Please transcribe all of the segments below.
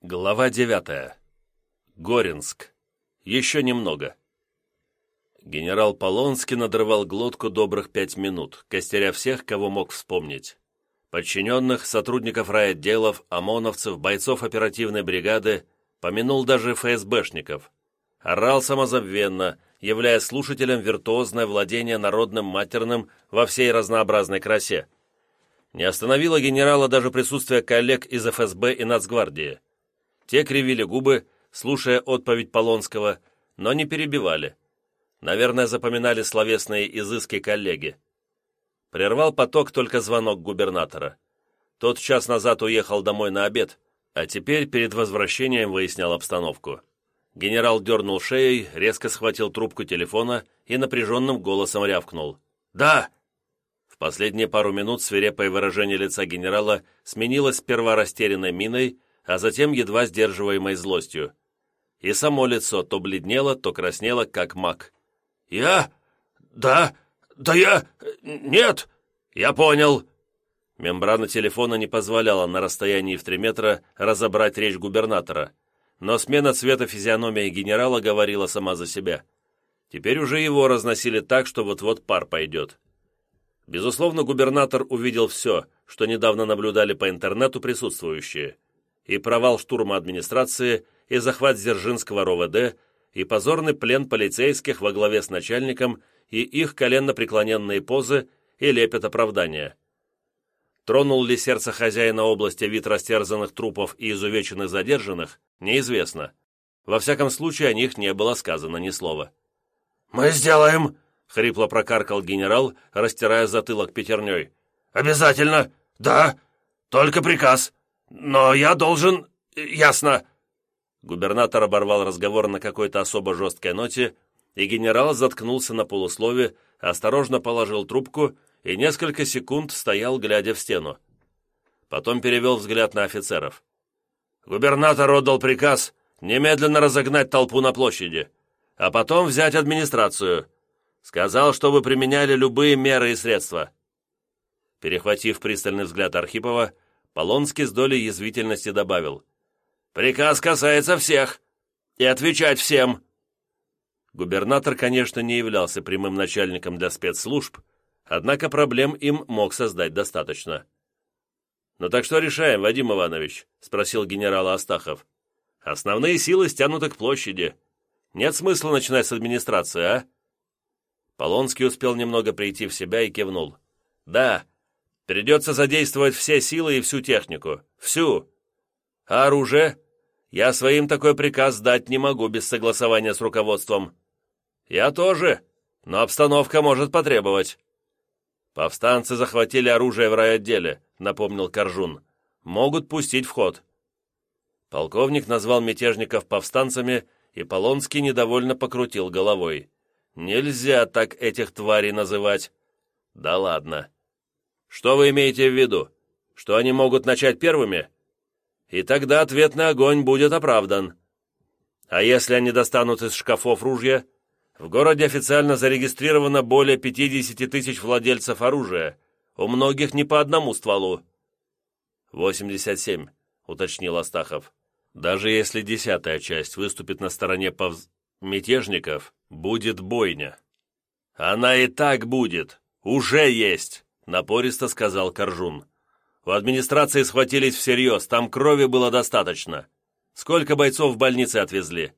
Глава девятая. Горинск. Еще немного. Генерал Полонский надрывал глотку добрых пять минут, костеря всех, кого мог вспомнить. Подчиненных, сотрудников райотделов, ОМОНовцев, бойцов оперативной бригады, помянул даже ФСБшников. Орал самозабвенно, являя слушателям виртуозное владение народным матерным во всей разнообразной красе. Не остановило генерала даже присутствие коллег из ФСБ и Нацгвардии. Те кривили губы, слушая отповедь Полонского, но не перебивали. Наверное, запоминали словесные изыски коллеги. Прервал поток только звонок губернатора. Тот час назад уехал домой на обед, а теперь перед возвращением выяснял обстановку. Генерал дернул шеей, резко схватил трубку телефона и напряженным голосом рявкнул. «Да!» В последние пару минут свирепое выражение лица генерала сменилось сперва растерянной миной, а затем едва сдерживаемой злостью. И само лицо то бледнело, то краснело, как мак. «Я? Да? Да я... Нет! Я понял!» Мембрана телефона не позволяла на расстоянии в три метра разобрать речь губернатора, но смена цвета физиономии генерала говорила сама за себя. Теперь уже его разносили так, что вот-вот пар пойдет. Безусловно, губернатор увидел все, что недавно наблюдали по интернету присутствующие – и провал штурма администрации, и захват Дзержинского РОВД, и позорный плен полицейских во главе с начальником, и их коленно-преклоненные позы, и лепет оправдания. Тронул ли сердце хозяина области вид растерзанных трупов и изувеченных задержанных, неизвестно. Во всяком случае, о них не было сказано ни слова. «Мы сделаем!» — хрипло прокаркал генерал, растирая затылок пятерней. «Обязательно! Да! Только приказ! «Но я должен... ясно...» Губернатор оборвал разговор на какой-то особо жесткой ноте, и генерал заткнулся на полуслове, осторожно положил трубку и несколько секунд стоял, глядя в стену. Потом перевел взгляд на офицеров. «Губернатор отдал приказ немедленно разогнать толпу на площади, а потом взять администрацию. Сказал, чтобы применяли любые меры и средства». Перехватив пристальный взгляд Архипова, Полонский с долей язвительности добавил. «Приказ касается всех. И отвечать всем». Губернатор, конечно, не являлся прямым начальником для спецслужб, однако проблем им мог создать достаточно. «Ну так что решаем, Вадим Иванович?» — спросил генерал Астахов. «Основные силы стянуты к площади. Нет смысла начинать с администрации, а?» Полонский успел немного прийти в себя и кивнул. «Да, Придется задействовать все силы и всю технику. Всю. А оружие? Я своим такой приказ дать не могу без согласования с руководством. Я тоже, но обстановка может потребовать. Повстанцы захватили оружие в райотделе, напомнил Коржун. Могут пустить в ход. Полковник назвал мятежников повстанцами, и Полонский недовольно покрутил головой. Нельзя так этих тварей называть. Да ладно. Что вы имеете в виду? Что они могут начать первыми? И тогда ответный огонь будет оправдан. А если они достанут из шкафов ружья? В городе официально зарегистрировано более 50 тысяч владельцев оружия. У многих не по одному стволу. 87, уточнил Астахов. Даже если десятая часть выступит на стороне повз... мятежников, будет бойня. Она и так будет. Уже есть напористо сказал Коржун. «У администрации схватились всерьез, там крови было достаточно. Сколько бойцов в больнице отвезли?»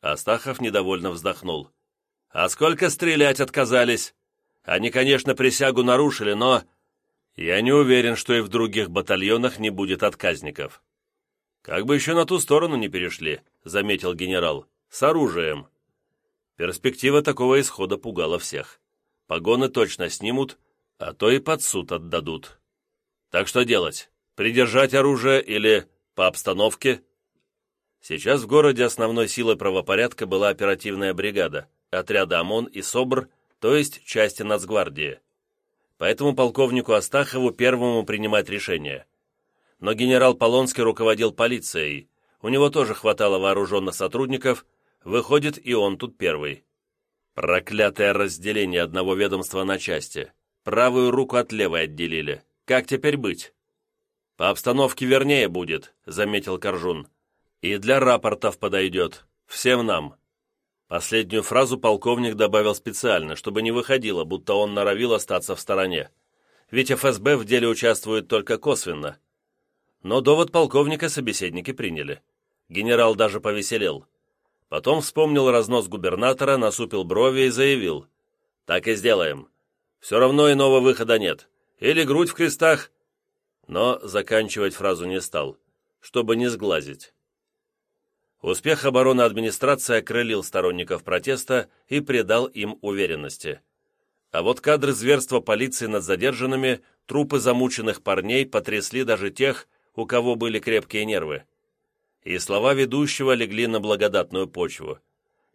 Астахов недовольно вздохнул. «А сколько стрелять отказались? Они, конечно, присягу нарушили, но...» «Я не уверен, что и в других батальонах не будет отказников». «Как бы еще на ту сторону не перешли», — заметил генерал. «С оружием». Перспектива такого исхода пугала всех. Погоны точно снимут, а то и под суд отдадут. Так что делать? Придержать оружие или по обстановке? Сейчас в городе основной силой правопорядка была оперативная бригада, отряды ОМОН и СОБР, то есть части Нацгвардии. Поэтому полковнику Астахову первому принимать решение. Но генерал Полонский руководил полицией, у него тоже хватало вооруженных сотрудников, выходит и он тут первый. Проклятое разделение одного ведомства на части. Правую руку от левой отделили. Как теперь быть?» «По обстановке вернее будет», — заметил Коржун. «И для рапортов подойдет. Всем нам». Последнюю фразу полковник добавил специально, чтобы не выходило, будто он норовил остаться в стороне. Ведь ФСБ в деле участвует только косвенно. Но довод полковника собеседники приняли. Генерал даже повеселел. Потом вспомнил разнос губернатора, насупил брови и заявил. «Так и сделаем. Все равно иного выхода нет. Или грудь в крестах». Но заканчивать фразу не стал, чтобы не сглазить. Успех обороны администрации окрылил сторонников протеста и придал им уверенности. А вот кадры зверства полиции над задержанными, трупы замученных парней потрясли даже тех, у кого были крепкие нервы. И слова ведущего легли на благодатную почву.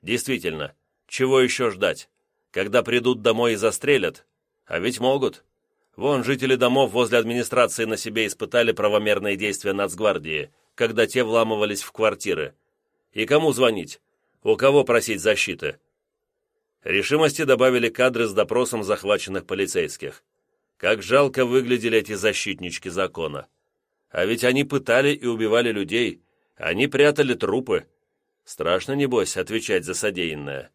Действительно, чего еще ждать? Когда придут домой и застрелят? А ведь могут. Вон, жители домов возле администрации на себе испытали правомерные действия нацгвардии, когда те вламывались в квартиры. И кому звонить? У кого просить защиты? Решимости добавили кадры с допросом захваченных полицейских. Как жалко выглядели эти защитнички закона. А ведь они пытали и убивали людей, они прятали трупы. Страшно, небось, отвечать за содеянное.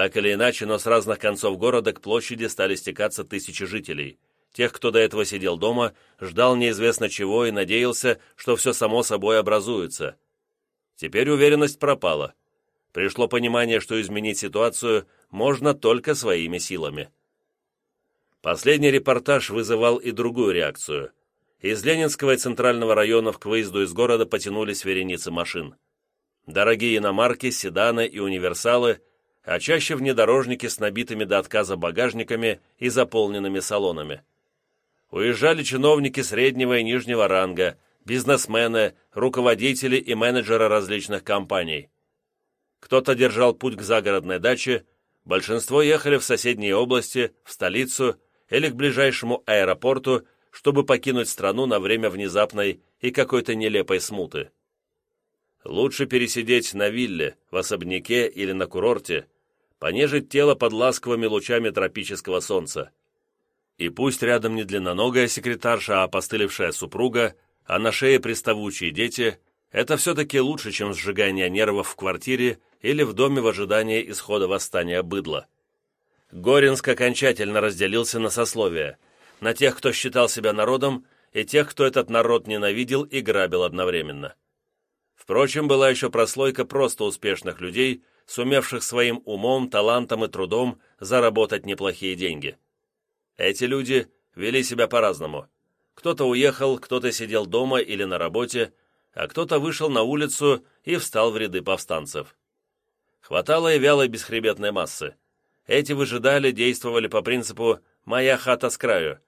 Так или иначе, но с разных концов города к площади стали стекаться тысячи жителей. Тех, кто до этого сидел дома, ждал неизвестно чего и надеялся, что все само собой образуется. Теперь уверенность пропала. Пришло понимание, что изменить ситуацию можно только своими силами. Последний репортаж вызывал и другую реакцию. Из Ленинского и Центрального районов к выезду из города потянулись вереницы машин. Дорогие иномарки, седаны и универсалы, а чаще внедорожники с набитыми до отказа багажниками и заполненными салонами. Уезжали чиновники среднего и нижнего ранга, бизнесмены, руководители и менеджеры различных компаний. Кто-то держал путь к загородной даче, большинство ехали в соседние области, в столицу или к ближайшему аэропорту чтобы покинуть страну на время внезапной и какой-то нелепой смуты. Лучше пересидеть на вилле, в особняке или на курорте, понежить тело под ласковыми лучами тропического солнца. И пусть рядом не длинноногая секретарша, а опостылевшая супруга, а на шее приставучие дети, это все-таки лучше, чем сжигание нервов в квартире или в доме в ожидании исхода восстания быдла. Горинск окончательно разделился на сословия – на тех, кто считал себя народом, и тех, кто этот народ ненавидел и грабил одновременно. Впрочем, была еще прослойка просто успешных людей, сумевших своим умом, талантом и трудом заработать неплохие деньги. Эти люди вели себя по-разному. Кто-то уехал, кто-то сидел дома или на работе, а кто-то вышел на улицу и встал в ряды повстанцев. Хватало и вялой бесхребетной массы. Эти выжидали, действовали по принципу «моя хата с краю»,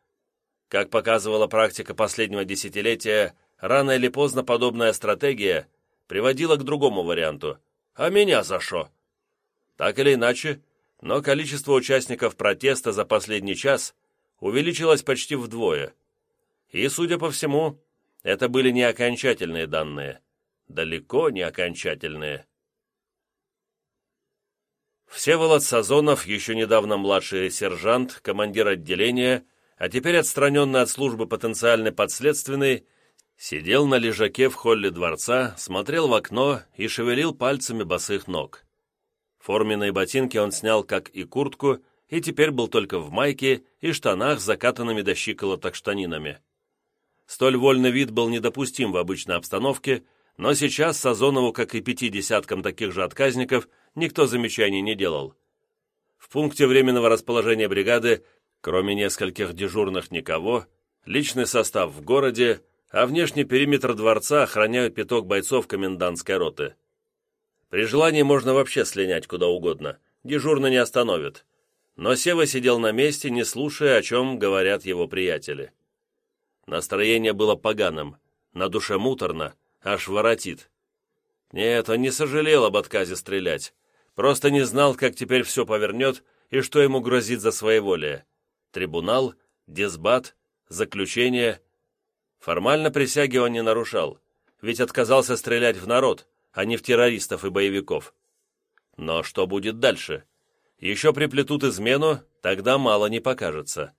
как показывала практика последнего десятилетия, рано или поздно подобная стратегия приводила к другому варианту. «А меня за шо?» Так или иначе, но количество участников протеста за последний час увеличилось почти вдвое. И, судя по всему, это были не окончательные данные. Далеко не окончательные. Всеволод Сазонов, еще недавно младший сержант, командир отделения, а теперь отстраненный от службы потенциальный подследственный, сидел на лежаке в холле дворца, смотрел в окно и шевелил пальцами босых ног. Форменные ботинки он снял, как и куртку, и теперь был только в майке и штанах закатанными до щиколоток штанинами. Столь вольный вид был недопустим в обычной обстановке, но сейчас Сазонову, как и пяти десяткам таких же отказников, никто замечаний не делал. В пункте временного расположения бригады Кроме нескольких дежурных никого, личный состав в городе, а внешний периметр дворца охраняют пяток бойцов комендантской роты. При желании можно вообще слинять куда угодно, дежурно не остановит. Но Сева сидел на месте, не слушая, о чем говорят его приятели. Настроение было поганым, на душе муторно, аж воротит. Нет, он не сожалел об отказе стрелять, просто не знал, как теперь все повернет и что ему грозит за своеволие трибунал, дисбат, заключение. Формально присяги он не нарушал, ведь отказался стрелять в народ, а не в террористов и боевиков. Но что будет дальше? Еще приплетут измену, тогда мало не покажется.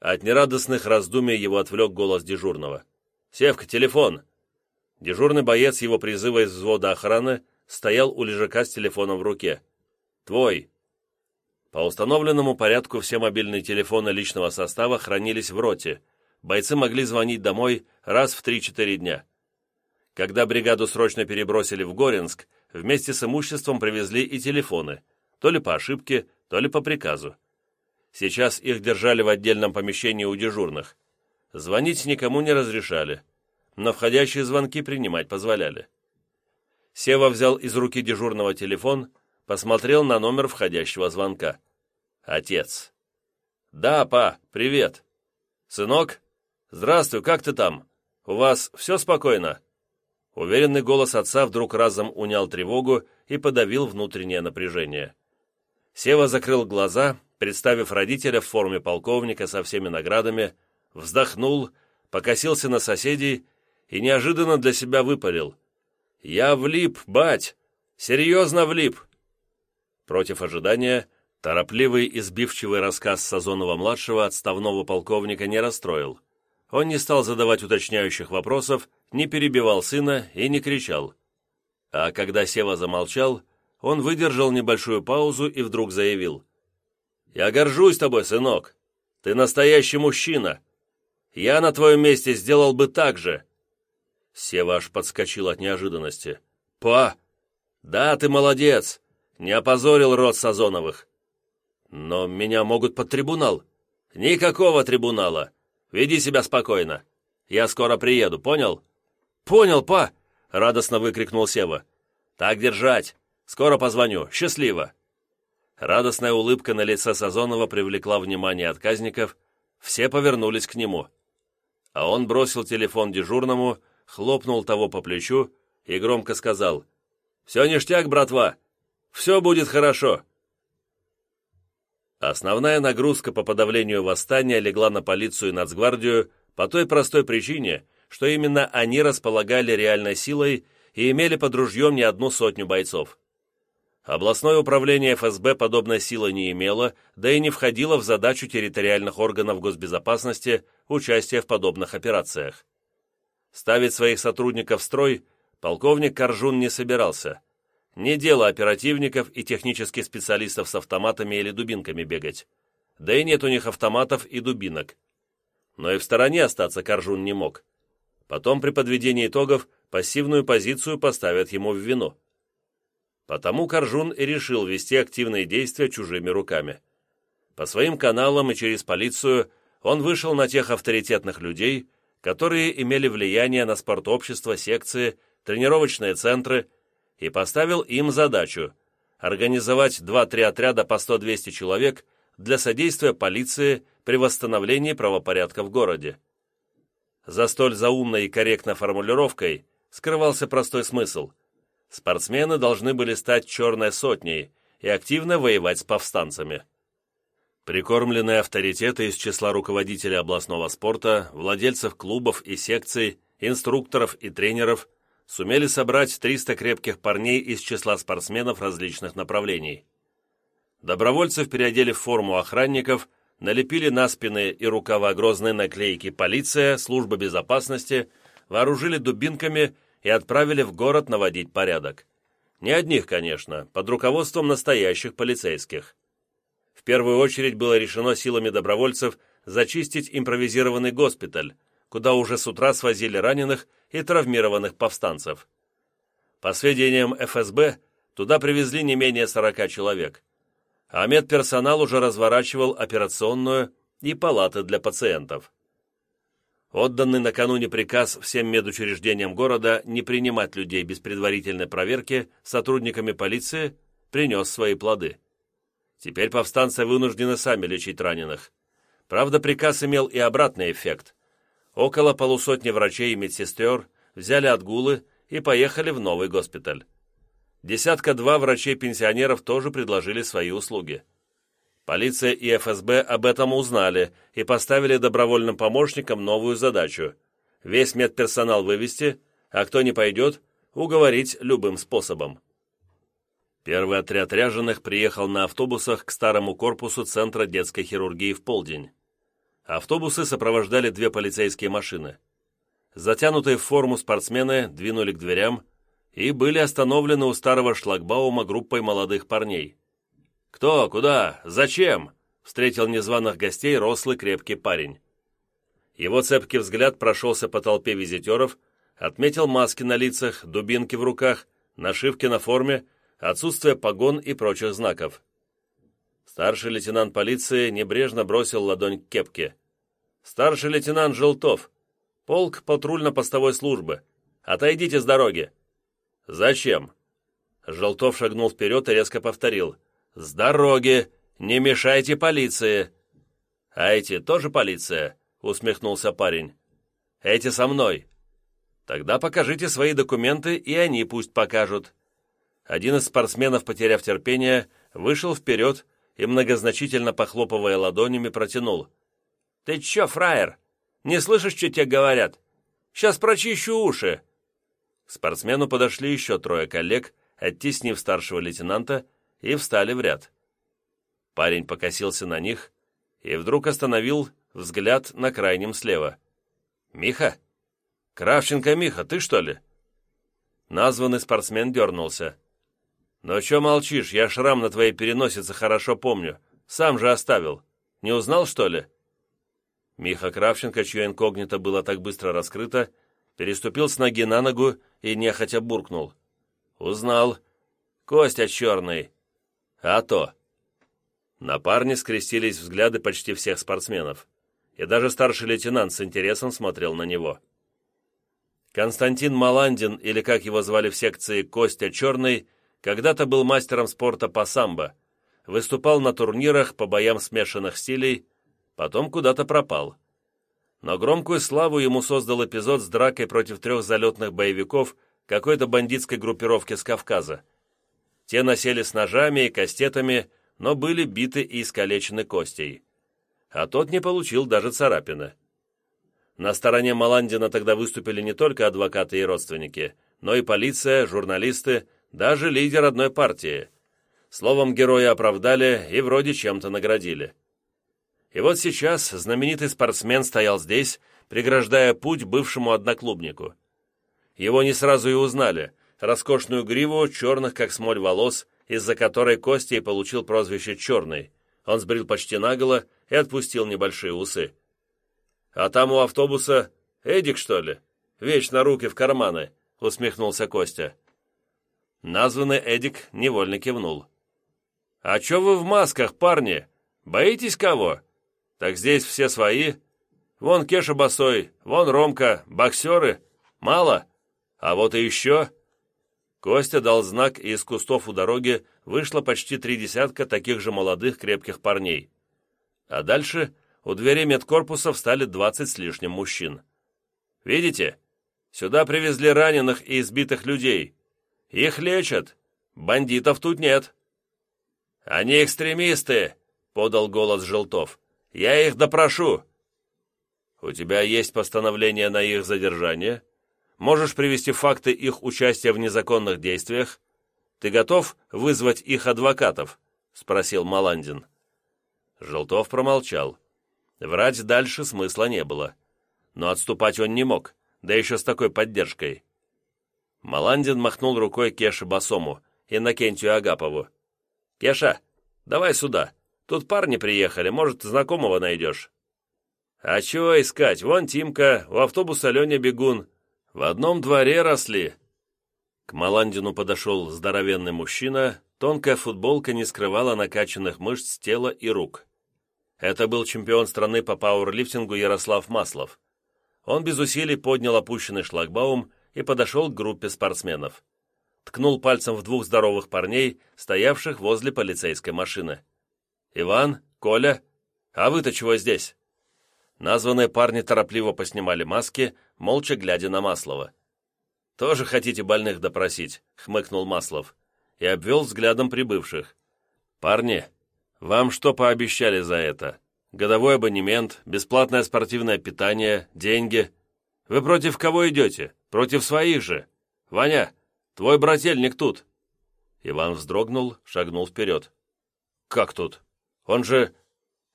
От нерадостных раздумий его отвлек голос дежурного. «Севка, телефон!» Дежурный боец его призыва из взвода охраны стоял у лежака с телефоном в руке. «Твой!» По установленному порядку все мобильные телефоны личного состава хранились в роте. Бойцы могли звонить домой раз в 3-4 дня. Когда бригаду срочно перебросили в Горинск, вместе с имуществом привезли и телефоны, то ли по ошибке, то ли по приказу. Сейчас их держали в отдельном помещении у дежурных. Звонить никому не разрешали, но входящие звонки принимать позволяли. Сева взял из руки дежурного телефон, посмотрел на номер входящего звонка. Отец. «Да, па, привет. Сынок? Здравствуй, как ты там? У вас все спокойно?» Уверенный голос отца вдруг разом унял тревогу и подавил внутреннее напряжение. Сева закрыл глаза представив родителя в форме полковника со всеми наградами, вздохнул, покосился на соседей и неожиданно для себя выпалил. «Я влип, бать! Серьезно влип!» Против ожидания, торопливый и сбивчивый рассказ Сазонова-младшего отставного полковника не расстроил. Он не стал задавать уточняющих вопросов, не перебивал сына и не кричал. А когда Сева замолчал, он выдержал небольшую паузу и вдруг заявил – я горжусь тобой, сынок. Ты настоящий мужчина. Я на твоем месте сделал бы так же». Сева аж подскочил от неожиданности. «Па! Да, ты молодец! Не опозорил род Сазоновых. Но меня могут под трибунал. Никакого трибунала. Веди себя спокойно. Я скоро приеду, понял?» «Понял, па!» — радостно выкрикнул Сева. «Так держать. Скоро позвоню. Счастливо!» Радостная улыбка на лице Сазонова привлекла внимание отказников, все повернулись к нему. А он бросил телефон дежурному, хлопнул того по плечу и громко сказал «Все ништяк, братва! Все будет хорошо!» Основная нагрузка по подавлению восстания легла на полицию и нацгвардию по той простой причине, что именно они располагали реальной силой и имели под ружьем не одну сотню бойцов. Областное управление ФСБ подобной силы не имело, да и не входило в задачу территориальных органов госбезопасности участие в подобных операциях. Ставить своих сотрудников в строй полковник Коржун не собирался. Не дело оперативников и технических специалистов с автоматами или дубинками бегать. Да и нет у них автоматов и дубинок. Но и в стороне остаться Коржун не мог. Потом при подведении итогов пассивную позицию поставят ему в вину. Потому Коржун и решил вести активные действия чужими руками. По своим каналам и через полицию он вышел на тех авторитетных людей, которые имели влияние на спортобщество, секции, тренировочные центры, и поставил им задачу организовать 2-3 отряда по 100-200 человек для содействия полиции при восстановлении правопорядка в городе. За столь заумной и корректной формулировкой скрывался простой смысл – спортсмены должны были стать черной сотней и активно воевать с повстанцами. Прикормленные авторитеты из числа руководителей областного спорта, владельцев клубов и секций, инструкторов и тренеров сумели собрать 300 крепких парней из числа спортсменов различных направлений. Добровольцев переодели в форму охранников, налепили на спины и рукава грозные наклейки «Полиция», «Служба безопасности», вооружили дубинками и отправили в город наводить порядок. Не одних, конечно, под руководством настоящих полицейских. В первую очередь было решено силами добровольцев зачистить импровизированный госпиталь, куда уже с утра свозили раненых и травмированных повстанцев. По сведениям ФСБ, туда привезли не менее 40 человек, а медперсонал уже разворачивал операционную и палаты для пациентов. Отданный накануне приказ всем медучреждениям города не принимать людей без предварительной проверки сотрудниками полиции принес свои плоды. Теперь повстанцы вынуждены сами лечить раненых. Правда, приказ имел и обратный эффект. Около полусотни врачей и медсестер взяли отгулы и поехали в новый госпиталь. Десятка-два врачей-пенсионеров тоже предложили свои услуги. Полиция и ФСБ об этом узнали и поставили добровольным помощникам новую задачу – весь медперсонал вывести, а кто не пойдет, уговорить любым способом. Первый отряд ряженых приехал на автобусах к старому корпусу Центра детской хирургии в полдень. Автобусы сопровождали две полицейские машины. Затянутые в форму спортсмены двинули к дверям и были остановлены у старого шлагбаума группой молодых парней. «Кто? Куда? Зачем?» — встретил незваных гостей рослый крепкий парень. Его цепкий взгляд прошелся по толпе визитеров, отметил маски на лицах, дубинки в руках, нашивки на форме, отсутствие погон и прочих знаков. Старший лейтенант полиции небрежно бросил ладонь к кепке. «Старший лейтенант Желтов, полк патрульно-постовой службы. Отойдите с дороги». «Зачем?» Желтов шагнул вперед и резко повторил. «С дороги! Не мешайте полиции!» «А эти тоже полиция?» — усмехнулся парень. «Эти со мной». «Тогда покажите свои документы, и они пусть покажут». Один из спортсменов, потеряв терпение, вышел вперед и, многозначительно похлопывая ладонями, протянул. «Ты чё, фраер? Не слышишь, что тебе говорят? Сейчас прочищу уши!» К спортсмену подошли еще трое коллег, оттеснив старшего лейтенанта, и встали в ряд. Парень покосился на них и вдруг остановил взгляд на крайнем слева. «Миха? Кравченко Миха, ты что ли?» Названный спортсмен дернулся. «Ну чё молчишь? Я шрам на твоей переносице хорошо помню. Сам же оставил. Не узнал, что ли?» Миха Кравченко, чье инкогнито было так быстро раскрыто, переступил с ноги на ногу и нехотя буркнул. «Узнал. Костя черный. А то». На парне скрестились взгляды почти всех спортсменов, и даже старший лейтенант с интересом смотрел на него. Константин Маландин, или как его звали в секции Костя Черный, когда-то был мастером спорта по самбо, выступал на турнирах по боям смешанных стилей, потом куда-то пропал. Но громкую славу ему создал эпизод с дракой против трех залетных боевиков какой-то бандитской группировки с Кавказа. Те насели с ножами и кастетами, но были биты и искалечены костей. А тот не получил даже царапины. На стороне Маландина тогда выступили не только адвокаты и родственники, но и полиция, журналисты, даже лидер одной партии. Словом, героя оправдали и вроде чем-то наградили. И вот сейчас знаменитый спортсмен стоял здесь, преграждая путь бывшему одноклубнику. Его не сразу и узнали, роскошную гриву черных, как смоль, волос, из-за которой Костя и получил прозвище «Черный». Он сбрил почти наголо и отпустил небольшие усы. «А там у автобуса Эдик, что ли? Вечно руки в карманы», — усмехнулся Костя. Названный Эдик невольно кивнул. «А чё вы в масках, парни? Боитесь кого? Так здесь все свои. Вон Кеша Босой, вон Ромка, боксеры. Мало? А вот и еще...» Костя дал знак, и из кустов у дороги вышло почти три десятка таких же молодых крепких парней. А дальше у двери медкорпуса встали двадцать с лишним мужчин. «Видите? Сюда привезли раненых и избитых людей. Их лечат. Бандитов тут нет». «Они экстремисты», — подал голос Желтов. «Я их допрошу». «У тебя есть постановление на их задержание? Можешь привести факты их участия в незаконных действиях? Ты готов вызвать их адвокатов?» — спросил Маландин. Желтов промолчал. Врать дальше смысла не было. Но отступать он не мог, да еще с такой поддержкой. Маландин махнул рукой Кеше Басому, Иннокентию Агапову. «Кеша, давай сюда. Тут парни приехали, может, знакомого найдешь». «А чего искать? Вон Тимка, у автобуса Леня Бегун. В одном дворе росли». К Маландину подошел здоровенный мужчина, тонкая футболка не скрывала накачанных мышц тела и рук. Это был чемпион страны по пауэрлифтингу Ярослав Маслов. Он без усилий поднял опущенный шлагбаум и подошел к группе спортсменов. Ткнул пальцем в двух здоровых парней, стоявших возле полицейской машины. «Иван? Коля? А вы-то чего здесь?» Названные парни торопливо поснимали маски, молча глядя на Маслова. «Тоже хотите больных допросить?» — хмыкнул Маслов и обвел взглядом прибывших. «Парни, вам что пообещали за это? Годовой абонемент, бесплатное спортивное питание, деньги. Вы против кого идете? Против своих же. Ваня, твой брательник тут». Иван вздрогнул, шагнул вперед. «Как тут? Он же...»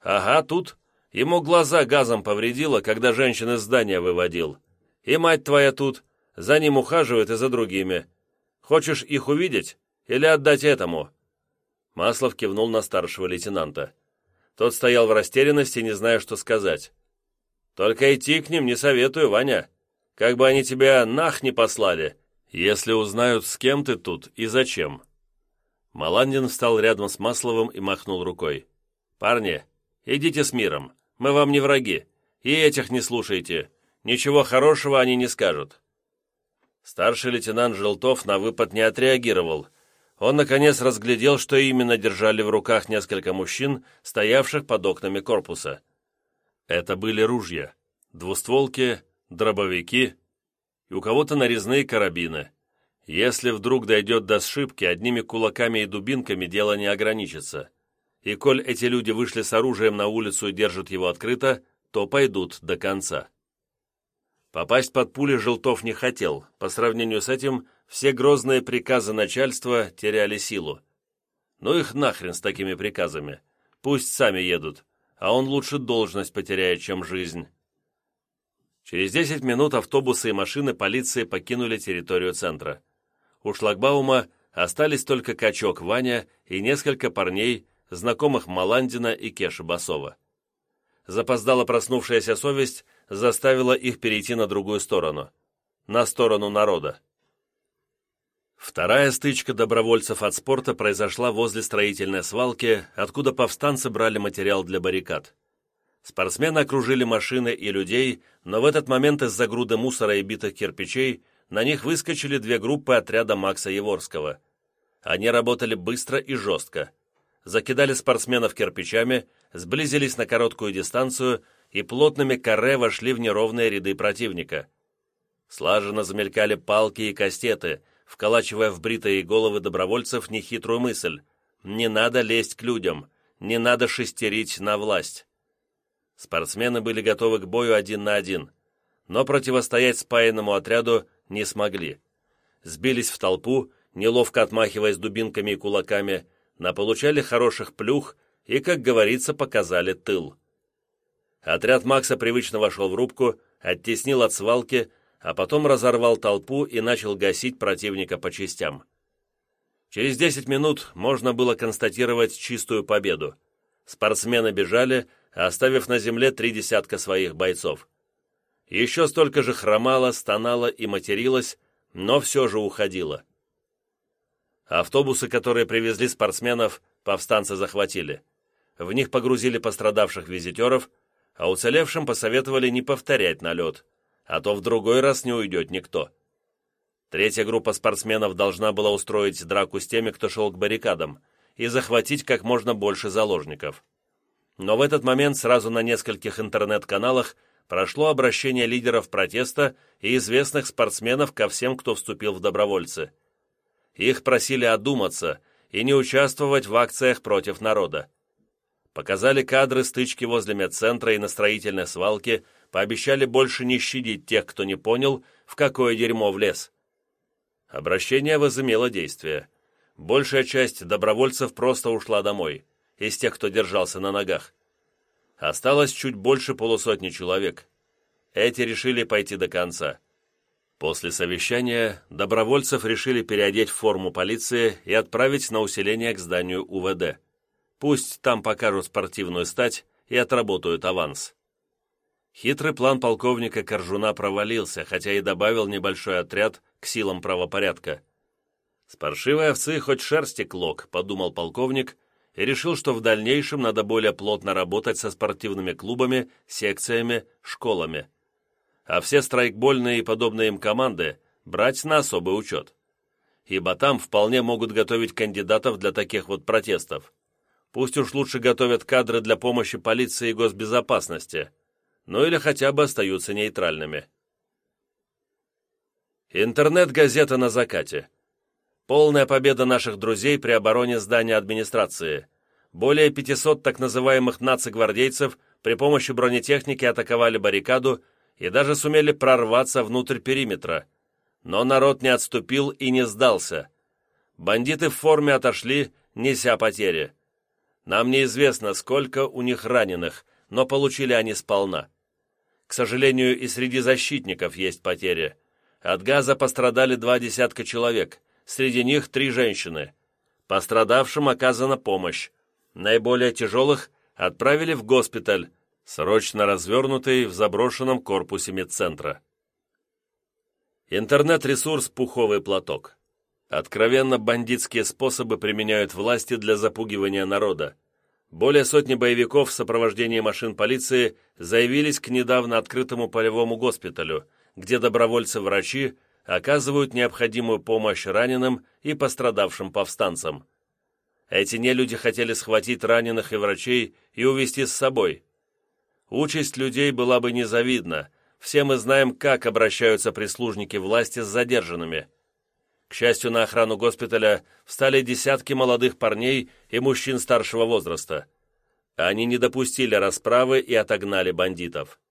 «Ага, тут. Ему глаза газом повредило, когда женщин из здания выводил. И мать твоя тут, за ним ухаживает и за другими. Хочешь их увидеть или отдать этому?» Маслов кивнул на старшего лейтенанта. Тот стоял в растерянности, не зная, что сказать. «Только идти к ним не советую, Ваня. Как бы они тебя нах не послали, если узнают, с кем ты тут и зачем». Маландин встал рядом с Масловым и махнул рукой. «Парни, идите с миром. Мы вам не враги. И этих не слушайте. Ничего хорошего они не скажут». Старший лейтенант Желтов на выпад не отреагировал. Он, наконец, разглядел, что именно держали в руках несколько мужчин, стоявших под окнами корпуса. Это были ружья, двустволки, дробовики и у кого-то нарезные карабины. Если вдруг дойдет до сшибки, одними кулаками и дубинками дело не ограничится. И коль эти люди вышли с оружием на улицу и держат его открыто, то пойдут до конца. Попасть под пули Желтов не хотел. По сравнению с этим, все грозные приказы начальства теряли силу. Ну их нахрен с такими приказами. Пусть сами едут, а он лучше должность потеряет, чем жизнь. Через 10 минут автобусы и машины полиции покинули территорию центра. У шлагбаума остались только качок Ваня и несколько парней, знакомых Маландина и Кеши Басова. Запоздала проснувшаяся совесть заставила их перейти на другую сторону, на сторону народа. Вторая стычка добровольцев от спорта произошла возле строительной свалки, откуда повстанцы брали материал для баррикад. Спортсмены окружили машины и людей, но в этот момент из-за груды мусора и битых кирпичей на них выскочили две группы отряда Макса Еворского. Они работали быстро и жестко. Закидали спортсменов кирпичами, сблизились на короткую дистанцию и плотными каре вошли в неровные ряды противника. Слаженно замелькали палки и кастеты, вколачивая в бритые головы добровольцев нехитрую мысль «Не надо лезть к людям, не надо шестерить на власть». Спортсмены были готовы к бою один на один, но противостоять спаянному отряду не смогли. Сбились в толпу, неловко отмахиваясь дубинками и кулаками, наполучали хороших плюх и, как говорится, показали тыл. Отряд Макса привычно вошел в рубку, оттеснил от свалки, а потом разорвал толпу и начал гасить противника по частям. Через 10 минут можно было констатировать чистую победу. Спортсмены бежали, оставив на земле три десятка своих бойцов. Еще столько же хромало, стонало и материлось, но все же уходило. Автобусы, которые привезли спортсменов, повстанцы захватили. В них погрузили пострадавших визитеров, а уцелевшим посоветовали не повторять налет, а то в другой раз не уйдет никто. Третья группа спортсменов должна была устроить драку с теми, кто шел к баррикадам, и захватить как можно больше заложников. Но в этот момент сразу на нескольких интернет-каналах прошло обращение лидеров протеста и известных спортсменов ко всем, кто вступил в добровольцы. Их просили одуматься и не участвовать в акциях против народа показали кадры стычки возле медцентра и на строительной свалке, пообещали больше не щадить тех, кто не понял, в какое дерьмо влез. Обращение возымело действие. Большая часть добровольцев просто ушла домой, из тех, кто держался на ногах. Осталось чуть больше полусотни человек. Эти решили пойти до конца. После совещания добровольцев решили переодеть в форму полиции и отправить на усиление к зданию УВД. Пусть там покажут спортивную стать и отработают аванс. Хитрый план полковника Коржуна провалился, хотя и добавил небольшой отряд к силам правопорядка. «С паршивой овцы хоть шерсти клок», — подумал полковник, и решил, что в дальнейшем надо более плотно работать со спортивными клубами, секциями, школами. А все страйкбольные и подобные им команды брать на особый учет. Ибо там вполне могут готовить кандидатов для таких вот протестов. Пусть уж лучше готовят кадры для помощи полиции и госбезопасности, ну или хотя бы остаются нейтральными. Интернет-газета на закате. Полная победа наших друзей при обороне здания администрации. Более 500 так называемых нацигвардейцев при помощи бронетехники атаковали баррикаду и даже сумели прорваться внутрь периметра. Но народ не отступил и не сдался. Бандиты в форме отошли, неся потери. Нам неизвестно, сколько у них раненых, но получили они сполна. К сожалению, и среди защитников есть потери. От газа пострадали два десятка человек, среди них три женщины. Пострадавшим оказана помощь. Наиболее тяжелых отправили в госпиталь, срочно развернутый в заброшенном корпусе медцентра. Интернет-ресурс «Пуховый платок». Откровенно бандитские способы применяют власти для запугивания народа. Более сотни боевиков в сопровождении машин полиции заявились к недавно открытому полевому госпиталю, где добровольцы-врачи оказывают необходимую помощь раненым и пострадавшим повстанцам. Эти нелюди хотели схватить раненых и врачей и увезти с собой. Участь людей была бы незавидна – все мы знаем, как обращаются прислужники власти с задержанными. К счастью, на охрану госпиталя встали десятки молодых парней и мужчин старшего возраста. Они не допустили расправы и отогнали бандитов.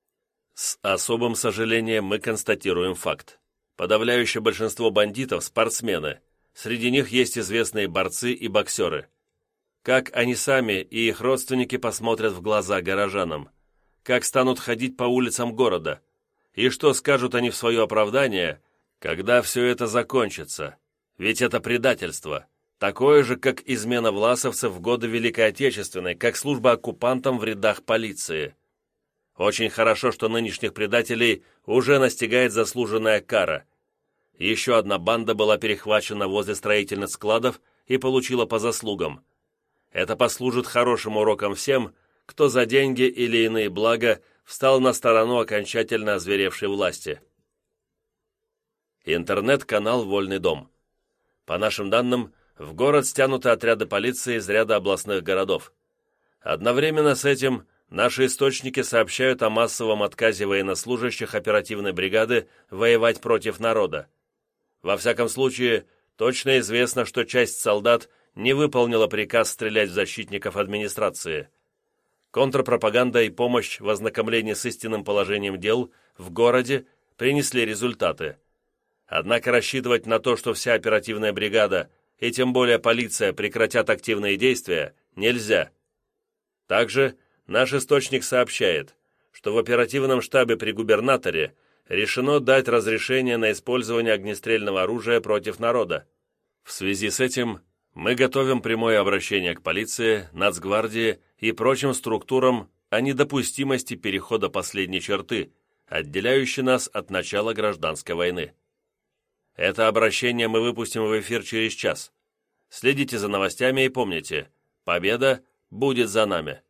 С особым сожалением мы констатируем факт. Подавляющее большинство бандитов – спортсмены. Среди них есть известные борцы и боксеры. Как они сами и их родственники посмотрят в глаза горожанам? Как станут ходить по улицам города? И что скажут они в свое оправдание, когда все это закончится? Ведь это предательство. Такое же, как измена власовцев в годы Великой Отечественной, как служба оккупантам в рядах полиции. Очень хорошо, что нынешних предателей уже настигает заслуженная кара. Еще одна банда была перехвачена возле строительных складов и получила по заслугам. Это послужит хорошим уроком всем, кто за деньги или иные блага встал на сторону окончательно озверевшей власти. Интернет-канал «Вольный дом». По нашим данным, в город стянуты отряды полиции из ряда областных городов. Одновременно с этим наши источники сообщают о массовом отказе военнослужащих оперативной бригады воевать против народа. Во всяком случае, точно известно, что часть солдат не выполнила приказ стрелять в защитников администрации – контрпропаганда и помощь в ознакомлении с истинным положением дел в городе принесли результаты. Однако рассчитывать на то, что вся оперативная бригада и тем более полиция прекратят активные действия, нельзя. Также наш источник сообщает, что в оперативном штабе при губернаторе решено дать разрешение на использование огнестрельного оружия против народа. В связи с этим мы готовим прямое обращение к полиции, нацгвардии и прочим структурам о недопустимости перехода последней черты, отделяющей нас от начала гражданской войны. Это обращение мы выпустим в эфир через час. Следите за новостями и помните, победа будет за нами.